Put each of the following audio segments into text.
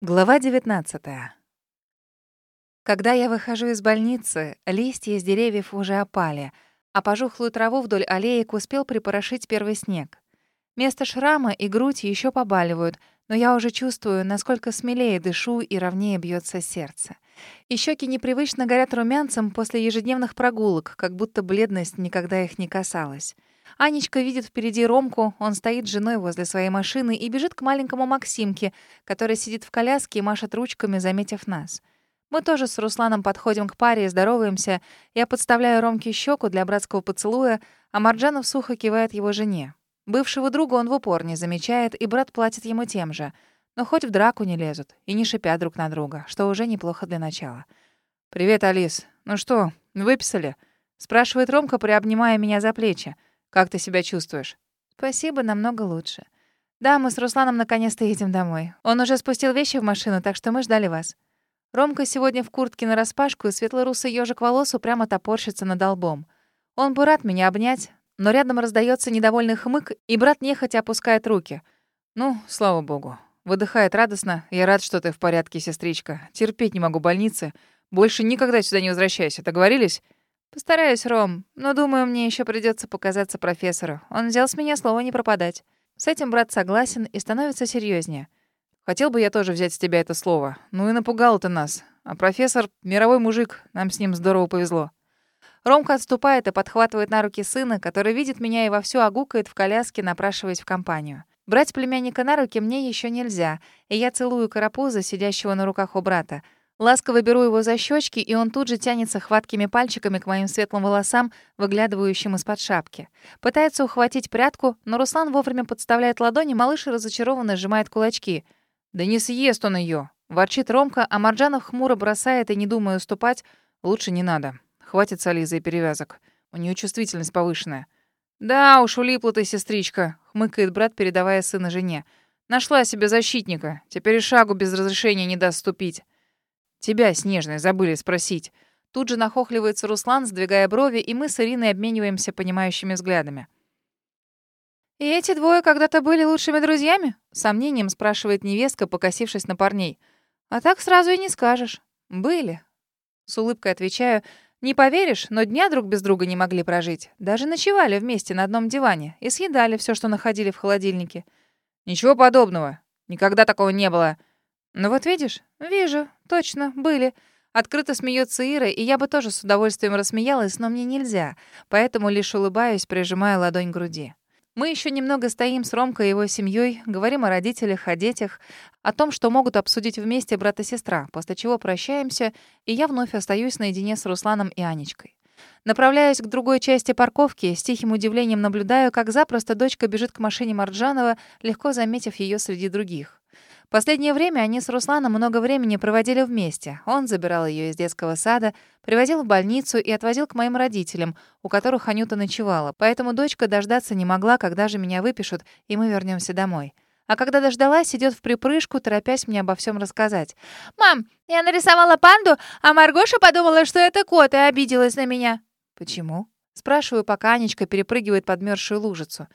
Глава 19. Когда я выхожу из больницы, листья из деревьев уже опали, а пожухлую траву вдоль аллеек успел припорошить первый снег. Место шрама и грудь еще побаливают, но я уже чувствую, насколько смелее дышу и ровнее бьется сердце. И щеки непривычно горят румянцем после ежедневных прогулок, как будто бледность никогда их не касалась. Анечка видит впереди Ромку, он стоит с женой возле своей машины и бежит к маленькому Максимке, который сидит в коляске и машет ручками, заметив нас. Мы тоже с Русланом подходим к паре и здороваемся. Я подставляю Ромке щеку для братского поцелуя, а Марджанов сухо кивает его жене. Бывшего друга он в упор не замечает, и брат платит ему тем же. Но хоть в драку не лезут и не шипят друг на друга, что уже неплохо для начала. «Привет, Алис. Ну что, выписали?» — спрашивает Ромка, приобнимая меня за плечи. Как ты себя чувствуешь? Спасибо, намного лучше. Да, мы с Русланом наконец-то едем домой. Он уже спустил вещи в машину, так что мы ждали вас. Ромка сегодня в куртке нараспашку, и светло-русый ёжик волос упрямо топорщится над долбом. Он бы рад меня обнять, но рядом раздается недовольный хмык, и брат нехотя опускает руки. «Ну, слава богу». Выдыхает радостно. «Я рад, что ты в порядке, сестричка. Терпеть не могу больницы. Больше никогда сюда не возвращайся. Договорились?» Постараюсь, Ром, но думаю, мне еще придется показаться профессору. Он взял с меня слово не пропадать. С этим брат согласен и становится серьезнее. Хотел бы я тоже взять с тебя это слово. Ну и напугал ты нас. А профессор — мировой мужик, нам с ним здорово повезло. Ромка отступает и подхватывает на руки сына, который видит меня и вовсю огукает в коляске, напрашиваясь в компанию. Брать племянника на руки мне еще нельзя, и я целую карапуза, сидящего на руках у брата — Ласково беру его за щечки, и он тут же тянется хваткими пальчиками к моим светлым волосам, выглядывающим из-под шапки. Пытается ухватить прядку, но Руслан вовремя подставляет ладони, малыш разочарованно сжимает кулачки. «Да не съест он ее, ворчит Ромка, а Марджанов хмуро бросает и, не думая уступать, «Лучше не надо. Хватит с Ализой перевязок. У нее чувствительность повышенная». «Да уж, улипла ты, сестричка», — хмыкает брат, передавая сына жене. «Нашла себе защитника. Теперь и шагу без разрешения не даст ступить». Тебя, Снежная, забыли спросить. Тут же нахохливается Руслан, сдвигая брови, и мы с Ириной обмениваемся понимающими взглядами. «И эти двое когда-то были лучшими друзьями?» — сомнением спрашивает невестка, покосившись на парней. «А так сразу и не скажешь. Были». С улыбкой отвечаю, «Не поверишь, но дня друг без друга не могли прожить. Даже ночевали вместе на одном диване и съедали все, что находили в холодильнике». «Ничего подобного. Никогда такого не было. «Ну вот видишь?» «Вижу. Точно. Были». Открыто смеется Ира, и я бы тоже с удовольствием рассмеялась, но мне нельзя, поэтому лишь улыбаюсь, прижимая ладонь к груди. Мы еще немного стоим с Ромкой и его семьей, говорим о родителях, о детях, о том, что могут обсудить вместе брат и сестра, после чего прощаемся, и я вновь остаюсь наедине с Русланом и Анечкой. Направляясь к другой части парковки, с тихим удивлением наблюдаю, как запросто дочка бежит к машине Марджанова, легко заметив ее среди других. Последнее время они с Русланом много времени проводили вместе. Он забирал ее из детского сада, привозил в больницу и отвозил к моим родителям, у которых Анюта ночевала. Поэтому дочка дождаться не могла, когда же меня выпишут, и мы вернемся домой. А когда дождалась, идет в припрыжку, торопясь мне обо всем рассказать. «Мам, я нарисовала панду, а Маргоша подумала, что это кот, и обиделась на меня». «Почему?» Спрашиваю, пока Анечка перепрыгивает подмерзшую лужицу.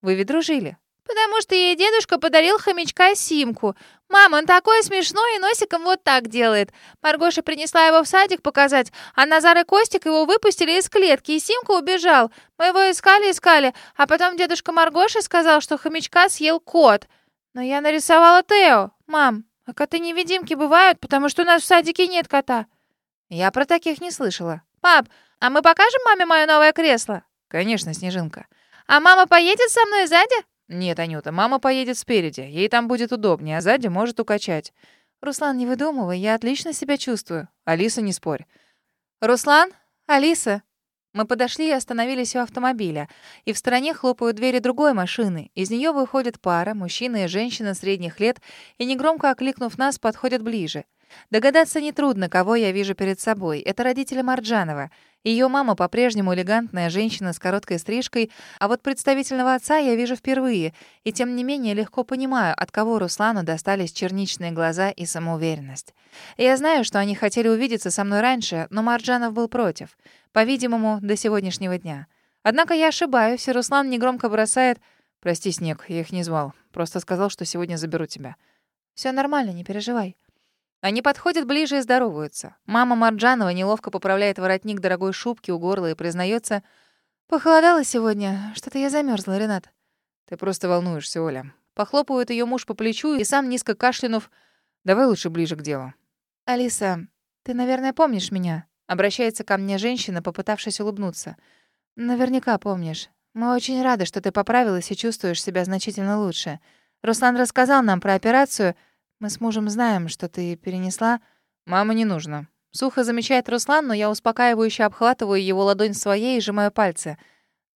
«Вы ведь дружили?» «Потому что ей дедушка подарил хомячка Симку. Мам, он такой смешной и носиком вот так делает. Маргоша принесла его в садик показать, а Назар и Костик его выпустили из клетки, и Симка убежал. Мы его искали-искали, а потом дедушка Маргоша сказал, что хомячка съел кот. Но я нарисовала Тео. Мам, а коты-невидимки бывают, потому что у нас в садике нет кота». «Я про таких не слышала». «Пап, а мы покажем маме мое новое кресло?» «Конечно, Снежинка». «А мама поедет со мной сзади?» «Нет, Анюта, мама поедет спереди. Ей там будет удобнее, а сзади может укачать». «Руслан, не выдумывай, я отлично себя чувствую». «Алиса, не спорь». «Руслан? Алиса?» Мы подошли и остановились у автомобиля. И в стороне хлопают двери другой машины. Из нее выходит пара, мужчина и женщина средних лет, и, негромко окликнув нас, подходят ближе. Догадаться нетрудно, кого я вижу перед собой. Это родители Марджанова. Ее мама по-прежнему элегантная женщина с короткой стрижкой, а вот представительного отца я вижу впервые, и тем не менее легко понимаю, от кого Руслану достались черничные глаза и самоуверенность. Я знаю, что они хотели увидеться со мной раньше, но Марджанов был против. По-видимому, до сегодняшнего дня. Однако я ошибаюсь, и Руслан негромко бросает «Прости, Снег, я их не звал. Просто сказал, что сегодня заберу тебя». Все нормально, не переживай». Они подходят ближе и здороваются. Мама Марджанова неловко поправляет воротник дорогой шубки у горла и признается: «Похолодало сегодня. Что-то я замерзла, Ренат». «Ты просто волнуешься, Оля». Похлопывает ее муж по плечу и сам, низко кашлянув, «Давай лучше ближе к делу». «Алиса, ты, наверное, помнишь меня?» Обращается ко мне женщина, попытавшись улыбнуться. «Наверняка помнишь. Мы очень рады, что ты поправилась и чувствуешь себя значительно лучше. Руслан рассказал нам про операцию. Мы с мужем знаем, что ты перенесла...» «Мама, не нужно». Сухо замечает Руслан, но я успокаивающе обхватываю его ладонь своей и сжимаю пальцы.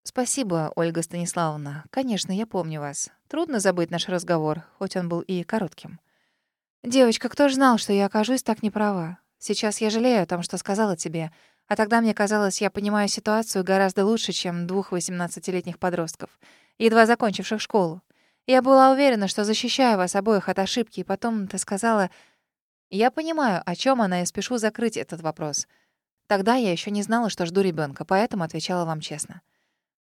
«Спасибо, Ольга Станиславовна. Конечно, я помню вас. Трудно забыть наш разговор, хоть он был и коротким». «Девочка, кто ж знал, что я окажусь так неправа? Сейчас я жалею о том, что сказала тебе. А тогда мне казалось, я понимаю ситуацию гораздо лучше, чем двух восемнадцатилетних подростков, едва закончивших школу. Я была уверена, что защищаю вас обоих от ошибки, и потом ты сказала... Я понимаю, о чем она, и спешу закрыть этот вопрос. Тогда я еще не знала, что жду ребенка, поэтому отвечала вам честно.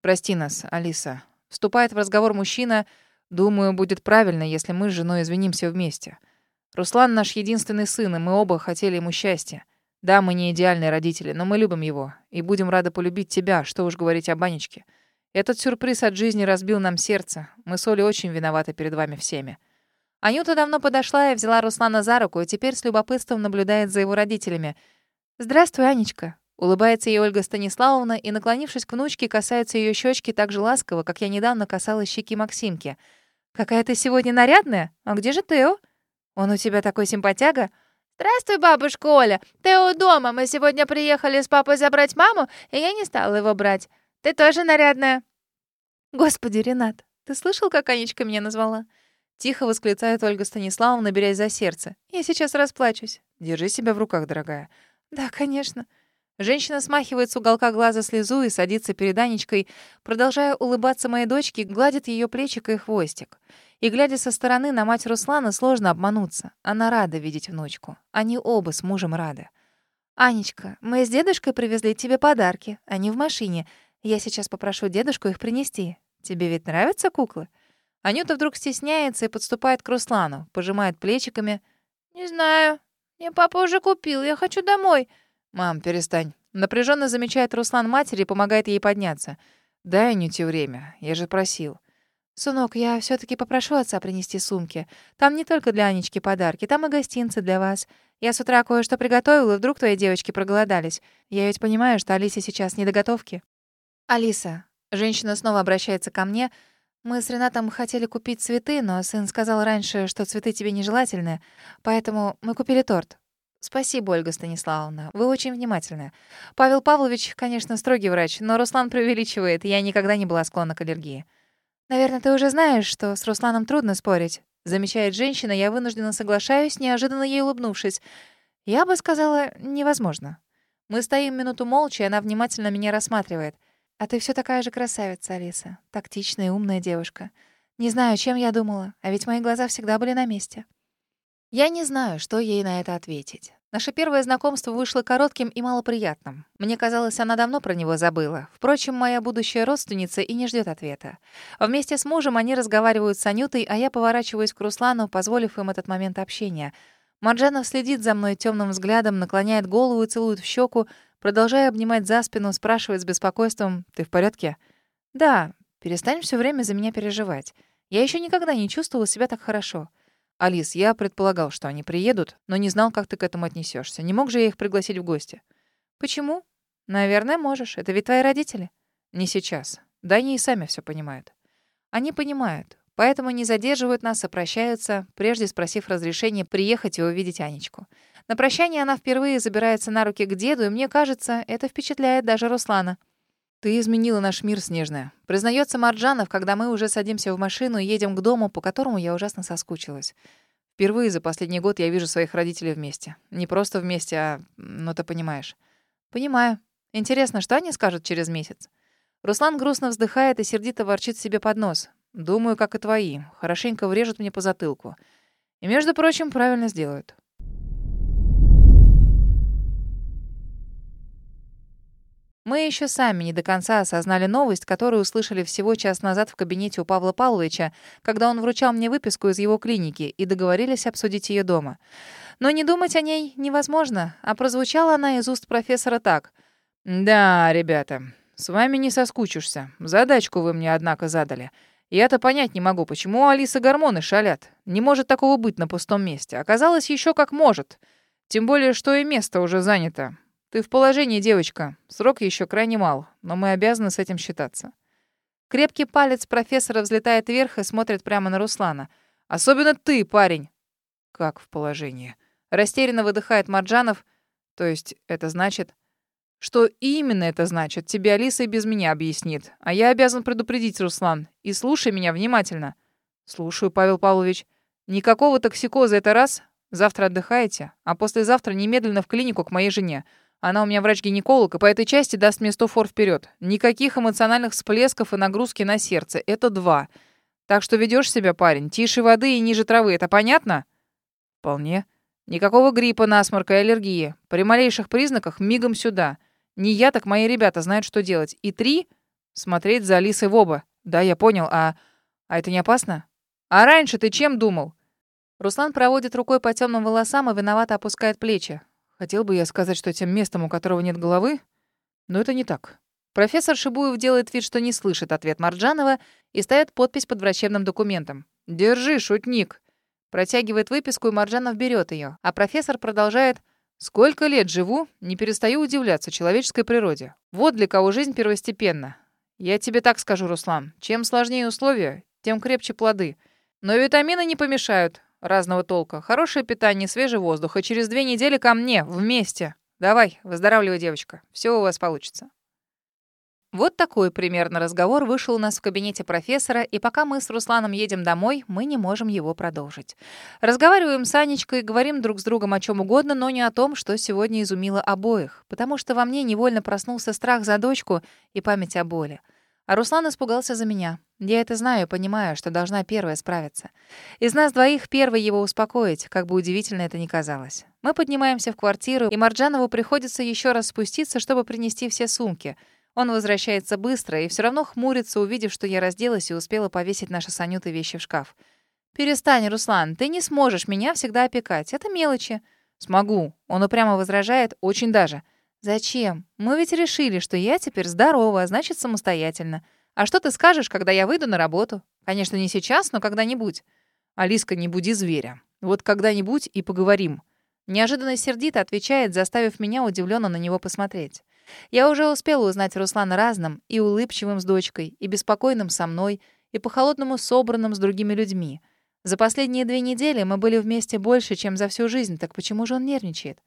«Прости нас, Алиса». Вступает в разговор мужчина. «Думаю, будет правильно, если мы с женой извинимся вместе». Руслан наш единственный сын, и мы оба хотели ему счастья. Да, мы не идеальные родители, но мы любим его и будем рады полюбить тебя, что уж говорить о Банечке. Этот сюрприз от жизни разбил нам сердце. Мы с Олей очень виноваты перед вами всеми. Анюта давно подошла и взяла Руслана за руку, и теперь с любопытством наблюдает за его родителями. «Здравствуй, Анечка», — улыбается ей Ольга Станиславовна и, наклонившись к внучке, касается ее щечки так же ласково, как я недавно касалась щеки Максимки. «Какая ты сегодня нарядная? А где же Тео?» Он у тебя такой симпатяга?» «Здравствуй, бабушка Оля. У дома. Мы сегодня приехали с папой забрать маму, и я не стала его брать. Ты тоже нарядная». «Господи, Ренат, ты слышал, как Анечка меня назвала?» Тихо восклицает Ольга Станиславовна, берясь за сердце. «Я сейчас расплачусь. Держи себя в руках, дорогая». «Да, конечно». Женщина смахивает с уголка глаза слезу и садится перед Анечкой, продолжая улыбаться моей дочке, гладит ее плечико и хвостик. И, глядя со стороны на мать Руслана, сложно обмануться. Она рада видеть внучку. Они оба с мужем рады. «Анечка, мы с дедушкой привезли тебе подарки. Они в машине. Я сейчас попрошу дедушку их принести. Тебе ведь нравятся куклы?» Анюта вдруг стесняется и подступает к Руслану, пожимает плечиками. «Не знаю. Мне папа уже купил. Я хочу домой». «Мам, перестань». Напряженно замечает Руслан матери и помогает ей подняться. «Дай Анюте время. Я же просил». «Сынок, я все таки попрошу отца принести сумки. Там не только для Анечки подарки, там и гостинцы для вас. Я с утра кое-что приготовила, вдруг твои девочки проголодались. Я ведь понимаю, что Алисе сейчас не до готовки». «Алиса», женщина снова обращается ко мне, «мы с Ренатом хотели купить цветы, но сын сказал раньше, что цветы тебе нежелательны, поэтому мы купили торт. «Спасибо, Ольга Станиславовна. Вы очень внимательны. Павел Павлович, конечно, строгий врач, но Руслан преувеличивает. Я никогда не была склонна к аллергии». «Наверное, ты уже знаешь, что с Русланом трудно спорить», — замечает женщина. Я вынуждена соглашаюсь, неожиданно ей улыбнувшись. «Я бы сказала, невозможно». Мы стоим минуту молча, и она внимательно меня рассматривает. «А ты все такая же красавица, Алиса. Тактичная и умная девушка. Не знаю, чем я думала, а ведь мои глаза всегда были на месте». Я не знаю, что ей на это ответить. Наше первое знакомство вышло коротким и малоприятным. Мне казалось, она давно про него забыла. Впрочем, моя будущая родственница и не ждет ответа. Вместе с мужем они разговаривают с Анютой, а я поворачиваюсь к Руслану, позволив им этот момент общения. Марджанов следит за мной темным взглядом, наклоняет голову и целует в щеку, продолжая обнимать за спину, спрашивает с беспокойством «Ты в порядке?» «Да, перестань все время за меня переживать. Я еще никогда не чувствовала себя так хорошо». «Алис, я предполагал, что они приедут, но не знал, как ты к этому отнесешься. Не мог же я их пригласить в гости?» «Почему?» «Наверное, можешь. Это ведь твои родители». «Не сейчас. Да они и сами все понимают». «Они понимают, поэтому не задерживают нас, а прощаются, прежде спросив разрешения приехать и увидеть Анечку. На прощание она впервые забирается на руки к деду, и мне кажется, это впечатляет даже Руслана». «Ты изменила наш мир, Снежная», — признается Марджанов, когда мы уже садимся в машину и едем к дому, по которому я ужасно соскучилась. Впервые за последний год я вижу своих родителей вместе. Не просто вместе, а... ну ты понимаешь. Понимаю. Интересно, что они скажут через месяц? Руслан грустно вздыхает и сердито ворчит себе под нос. Думаю, как и твои. Хорошенько врежут мне по затылку. И, между прочим, правильно сделают. Мы еще сами не до конца осознали новость, которую услышали всего час назад в кабинете у Павла Павловича, когда он вручал мне выписку из его клиники, и договорились обсудить ее дома. Но не думать о ней невозможно, а прозвучала она из уст профессора так. «Да, ребята, с вами не соскучишься. Задачку вы мне, однако, задали. Я-то понять не могу, почему у Алисы гормоны шалят. Не может такого быть на пустом месте. Оказалось, еще как может. Тем более, что и место уже занято. Ты в положении, девочка. Срок еще крайне мал, но мы обязаны с этим считаться. Крепкий палец профессора взлетает вверх и смотрит прямо на Руслана. Особенно ты, парень. Как в положении? Растерянно выдыхает Марджанов. То есть это значит... Что именно это значит, тебе Алиса и без меня объяснит. А я обязан предупредить, Руслан. И слушай меня внимательно. Слушаю, Павел Павлович. Никакого токсикоза это раз. Завтра отдыхаете, а послезавтра немедленно в клинику к моей жене. Она у меня врач-гинеколог, и по этой части даст мне 100 фор вперед. Никаких эмоциональных всплесков и нагрузки на сердце. Это два. Так что ведешь себя, парень, тише воды и ниже травы. Это понятно? Вполне. Никакого гриппа, насморка и аллергии. При малейших признаках мигом сюда. Не я, так мои ребята знают, что делать. И три — смотреть за Алисой в оба. Да, я понял. А, а это не опасно? А раньше ты чем думал? Руслан проводит рукой по темным волосам и виновато опускает плечи. Хотел бы я сказать, что тем местом, у которого нет головы, но это не так. Профессор Шибуев делает вид, что не слышит ответ Марджанова и ставит подпись под врачебным документом. «Держи, шутник!» Протягивает выписку, и Марджанов берет ее. А профессор продолжает «Сколько лет живу, не перестаю удивляться человеческой природе. Вот для кого жизнь первостепенна. Я тебе так скажу, Руслан. Чем сложнее условия, тем крепче плоды. Но витамины не помешают разного толка. Хорошее питание, свежий воздух. И через две недели ко мне, вместе. Давай, выздоравливай, девочка. Все у вас получится. Вот такой примерно разговор вышел у нас в кабинете профессора, и пока мы с Русланом едем домой, мы не можем его продолжить. Разговариваем с Анечкой, говорим друг с другом о чем угодно, но не о том, что сегодня изумило обоих, потому что во мне невольно проснулся страх за дочку и память о боли. А Руслан испугался за меня. Я это знаю понимаю, что должна первая справиться. Из нас двоих первой его успокоить, как бы удивительно это ни казалось. Мы поднимаемся в квартиру, и Марджанову приходится еще раз спуститься, чтобы принести все сумки. Он возвращается быстро и все равно хмурится, увидев, что я разделась и успела повесить наши с вещи в шкаф. «Перестань, Руслан, ты не сможешь меня всегда опекать. Это мелочи». «Смогу». Он упрямо возражает, очень даже. «Зачем? Мы ведь решили, что я теперь здорова, а значит, самостоятельно. А что ты скажешь, когда я выйду на работу? Конечно, не сейчас, но когда-нибудь». «Алиска, не буди зверя. Вот когда-нибудь и поговорим». Неожиданно сердито отвечает, заставив меня удивленно на него посмотреть. Я уже успела узнать Руслана разным, и улыбчивым с дочкой, и беспокойным со мной, и по-холодному собранным с другими людьми. За последние две недели мы были вместе больше, чем за всю жизнь, так почему же он нервничает?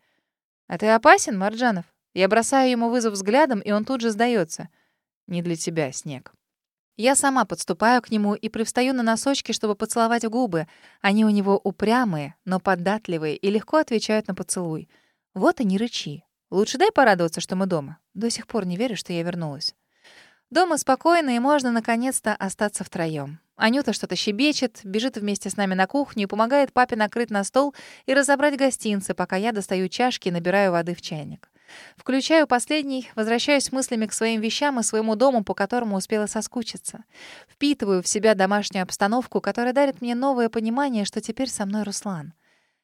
«А ты опасен, Марджанов?» Я бросаю ему вызов взглядом, и он тут же сдается. «Не для тебя, Снег». Я сама подступаю к нему и привстаю на носочки, чтобы поцеловать губы. Они у него упрямые, но податливые и легко отвечают на поцелуй. Вот и не рычи. Лучше дай порадоваться, что мы дома. До сих пор не верю, что я вернулась. Дома спокойно, и можно наконец-то остаться втроём. Анюта что-то щебечет, бежит вместе с нами на кухню и помогает папе накрыть на стол и разобрать гостинцы, пока я достаю чашки и набираю воды в чайник. Включаю последний, возвращаюсь мыслями к своим вещам и своему дому, по которому успела соскучиться. Впитываю в себя домашнюю обстановку, которая дарит мне новое понимание, что теперь со мной Руслан.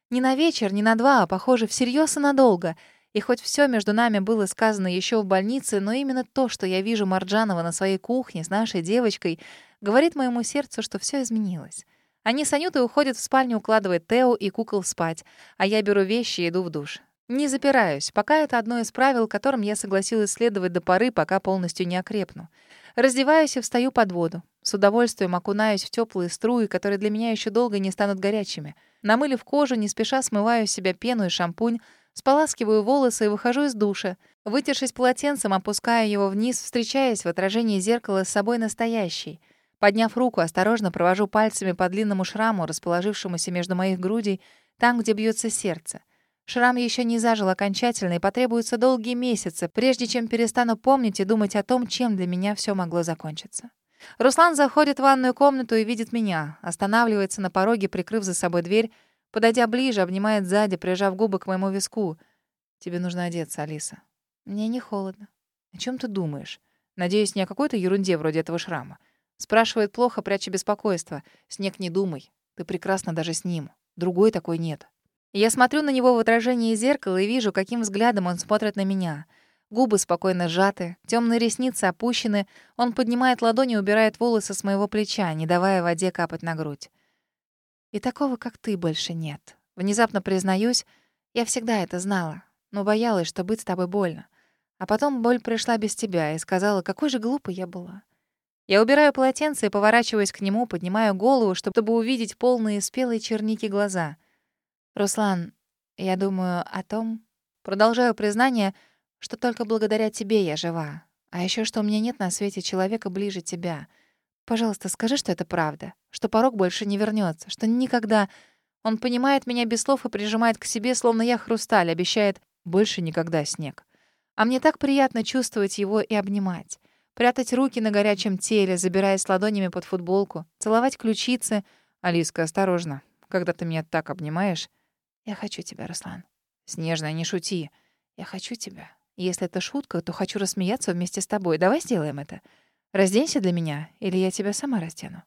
Не на вечер, не на два, а, похоже, всерьез и надолго. И хоть все между нами было сказано еще в больнице, но именно то, что я вижу Марджанова на своей кухне с нашей девочкой, говорит моему сердцу, что все изменилось. Они с Анютой уходят в спальню, укладывают Тео и кукол спать, а я беру вещи и иду в душ. Не запираюсь, пока это одно из правил, которым я согласилась следовать до поры, пока полностью не окрепну. Раздеваюсь и встаю под воду. С удовольствием окунаюсь в теплые струи, которые для меня еще долго не станут горячими. Намылив кожу, не спеша смываю с себя пену и шампунь, споласкиваю волосы и выхожу из душа. Вытершись полотенцем, опускаю его вниз, встречаясь в отражении зеркала с собой настоящей. Подняв руку, осторожно провожу пальцами по длинному шраму, расположившемуся между моих грудей, там, где бьется сердце. Шрам еще не зажил окончательно, и потребуются долгие месяцы, прежде чем перестану помнить и думать о том, чем для меня все могло закончиться. Руслан заходит в ванную комнату и видит меня, останавливается на пороге, прикрыв за собой дверь, подойдя ближе, обнимает сзади, прижав губы к моему виску. «Тебе нужно одеться, Алиса». «Мне не холодно». О чем ты думаешь? Надеюсь, не о какой-то ерунде вроде этого шрама. Спрашивает плохо, пряча беспокойство. Снег, не думай. Ты прекрасна даже с ним. Другой такой нет. Я смотрю на него в отражении зеркала и вижу, каким взглядом он смотрит на меня. Губы спокойно сжаты, темные ресницы опущены. Он поднимает ладони и убирает волосы с моего плеча, не давая воде капать на грудь. И такого, как ты, больше нет. Внезапно признаюсь, я всегда это знала, но боялась, что быть с тобой больно. А потом боль пришла без тебя и сказала, какой же глупой я была. Я убираю полотенце и поворачиваюсь к нему, поднимаю голову, чтобы увидеть полные спелые черники глаза. «Руслан, я думаю о том...» Продолжаю признание, что только благодаря тебе я жива. А еще что у меня нет на свете человека ближе тебя. Пожалуйста, скажи, что это правда. Что порог больше не вернется, Что никогда... Он понимает меня без слов и прижимает к себе, словно я хрусталь, обещает «больше никогда снег». А мне так приятно чувствовать его и обнимать. Прятать руки на горячем теле, забираясь ладонями под футболку, целовать ключицы. «Алиска, осторожно. Когда ты меня так обнимаешь...» «Я хочу тебя, Руслан». «Снежная, не шути. Я хочу тебя. Если это шутка, то хочу рассмеяться вместе с тобой. Давай сделаем это. Разденься для меня, или я тебя сама раздену».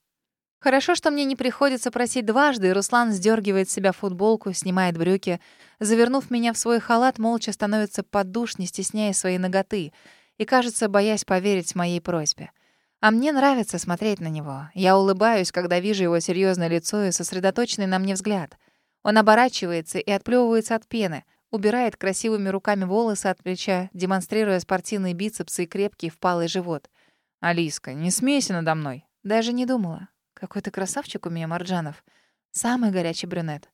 Хорошо, что мне не приходится просить дважды, Руслан сдергивает с себя футболку, снимает брюки. Завернув меня в свой халат, молча становится под душ, не стесняя своей ноготы, и, кажется, боясь поверить моей просьбе. А мне нравится смотреть на него. Я улыбаюсь, когда вижу его серьезное лицо и сосредоточенный на мне взгляд. Он оборачивается и отплевывается от пены, убирает красивыми руками волосы от плеча, демонстрируя спортивные бицепсы и крепкий впалый живот. «Алиска, не смейся надо мной!» Даже не думала. Какой ты красавчик у меня, Марджанов. Самый горячий брюнет.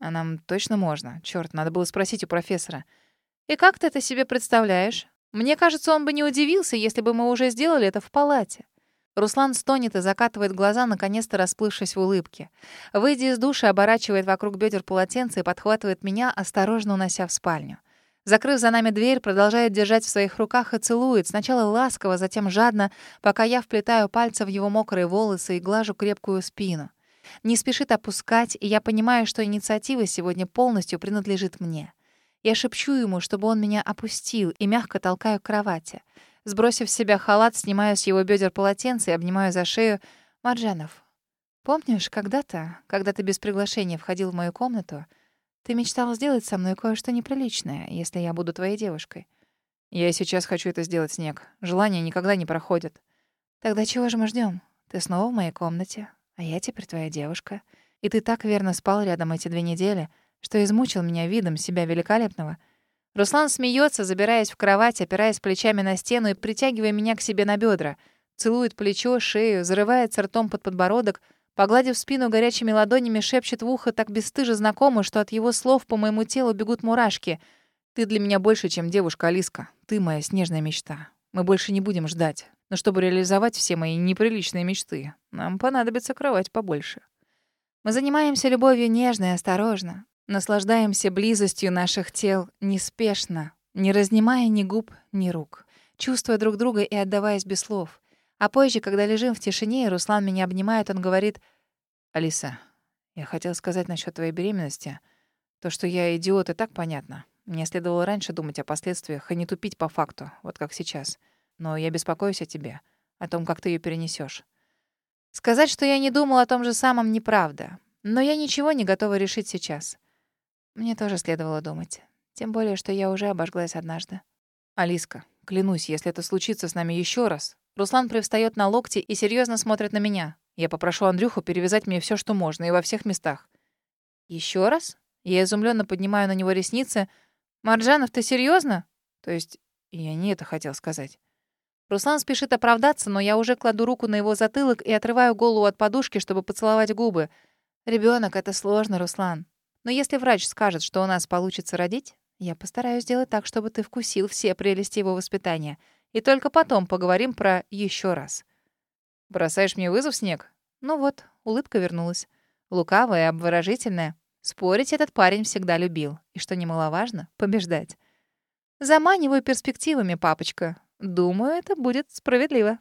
А нам точно можно. Чёрт, надо было спросить у профессора. И как ты это себе представляешь? Мне кажется, он бы не удивился, если бы мы уже сделали это в палате. Руслан стонет и закатывает глаза, наконец-то расплывшись в улыбке. Выйдя из душа, оборачивает вокруг бедер полотенце и подхватывает меня, осторожно унося в спальню. Закрыв за нами дверь, продолжает держать в своих руках и целует, сначала ласково, затем жадно, пока я вплетаю пальцы в его мокрые волосы и глажу крепкую спину. Не спешит опускать, и я понимаю, что инициатива сегодня полностью принадлежит мне. Я шепчу ему, чтобы он меня опустил, и мягко толкаю к кровати. Сбросив с себя халат, снимаю с его бедер полотенце и обнимаю за шею. «Марджанов, помнишь, когда-то, когда ты без приглашения входил в мою комнату, ты мечтал сделать со мной кое-что неприличное, если я буду твоей девушкой. Я сейчас хочу это сделать, Снег. Желания никогда не проходят. Тогда чего же мы ждем? Ты снова в моей комнате, а я теперь твоя девушка. И ты так верно спал рядом эти две недели, что измучил меня видом себя великолепного. Руслан смеется, забираясь в кровать, опираясь плечами на стену и притягивая меня к себе на бедра. Целует плечо, шею, зарывается ртом под подбородок — Погладив спину горячими ладонями, шепчет в ухо так бесстыже знакомо, что от его слов по моему телу бегут мурашки. «Ты для меня больше, чем девушка, Алиска. Ты моя снежная мечта. Мы больше не будем ждать. Но чтобы реализовать все мои неприличные мечты, нам понадобится кровать побольше». Мы занимаемся любовью нежно и осторожно. Наслаждаемся близостью наших тел неспешно, не разнимая ни губ, ни рук, чувствуя друг друга и отдаваясь без слов — а позже, когда лежим в тишине, и Руслан меня обнимает, он говорит, «Алиса, я хотел сказать насчет твоей беременности. То, что я идиот, и так понятно. Мне следовало раньше думать о последствиях, а не тупить по факту, вот как сейчас. Но я беспокоюсь о тебе, о том, как ты ее перенесешь. Сказать, что я не думал о том же самом, неправда. Но я ничего не готова решить сейчас. Мне тоже следовало думать. Тем более, что я уже обожглась однажды. Алиска, клянусь, если это случится с нами еще раз, Руслан привстает на локти и серьезно смотрит на меня. Я попрошу Андрюху перевязать мне все, что можно, и во всех местах. Еще раз? Я изумленно поднимаю на него ресницы. Марджанов, ты серьезно? То есть я не это хотел сказать. Руслан спешит оправдаться, но я уже кладу руку на его затылок и отрываю голову от подушки, чтобы поцеловать губы. Ребенок, это сложно, Руслан. Но если врач скажет, что у нас получится родить, я постараюсь сделать так, чтобы ты вкусил все прелести его воспитания — и только потом поговорим про еще раз. Бросаешь мне вызов, Снег? Ну вот, улыбка вернулась. Лукавая обворожительная. Спорить этот парень всегда любил. И, что немаловажно, побеждать. Заманиваю перспективами, папочка. Думаю, это будет справедливо.